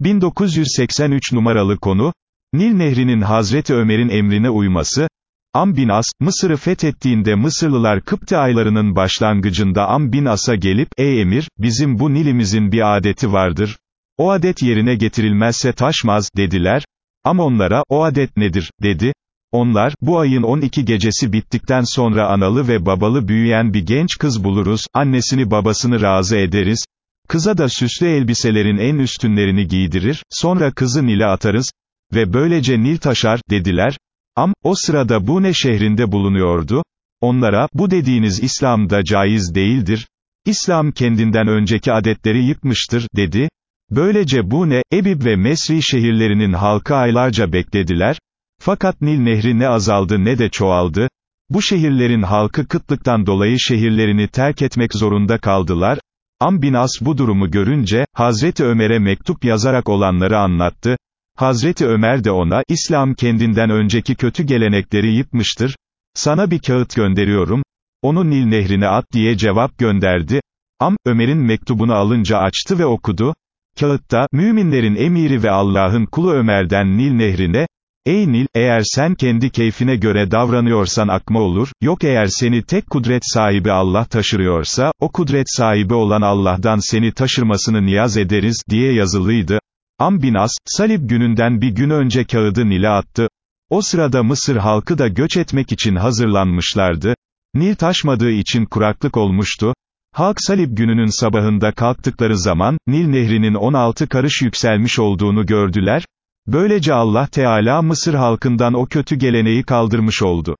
1983 numaralı konu, Nil Nehri'nin Hazreti Ömer'in emrine uyması, Am bin As, Mısır'ı fethettiğinde Mısırlılar Kıpti aylarının başlangıcında Am bin As'a gelip, ey emir, bizim bu Nil'imizin bir adeti vardır, o adet yerine getirilmezse taşmaz, dediler, Am onlara, o adet nedir, dedi, onlar, bu ayın 12 gecesi bittikten sonra analı ve babalı büyüyen bir genç kız buluruz, annesini babasını razı ederiz, kıza da süslü elbiselerin en üstünlerini giydirir, sonra kızı Nil'e atarız, ve böylece Nil taşar, dediler, Am, o sırada bu ne şehrinde bulunuyordu, onlara, bu dediğiniz İslam'da caiz değildir, İslam kendinden önceki adetleri yıkmıştır, dedi, böylece bu ne, Ebib ve Mesri şehirlerinin halkı aylarca beklediler, fakat Nil nehri ne azaldı ne de çoğaldı, bu şehirlerin halkı kıtlıktan dolayı şehirlerini terk etmek zorunda kaldılar, Am bin As bu durumu görünce, Hazreti Ömer'e mektup yazarak olanları anlattı, Hazreti Ömer de ona, İslam kendinden önceki kötü gelenekleri yıkmıştır, sana bir kağıt gönderiyorum, onu Nil nehrine at diye cevap gönderdi, Am, Ömer'in mektubunu alınca açtı ve okudu, kağıtta, müminlerin emiri ve Allah'ın kulu Ömer'den Nil nehrine, Ey Nil, eğer sen kendi keyfine göre davranıyorsan akma olur, yok eğer seni tek kudret sahibi Allah taşırıyorsa, o kudret sahibi olan Allah'tan seni taşırmasını niyaz ederiz, diye yazılıydı. Am bin As, Salib gününden bir gün önce kağıdı Nil'e attı. O sırada Mısır halkı da göç etmek için hazırlanmışlardı. Nil taşmadığı için kuraklık olmuştu. Halk Salib gününün sabahında kalktıkları zaman, Nil nehrinin 16 karış yükselmiş olduğunu gördüler, Böylece Allah Teala Mısır halkından o kötü geleneği kaldırmış oldu.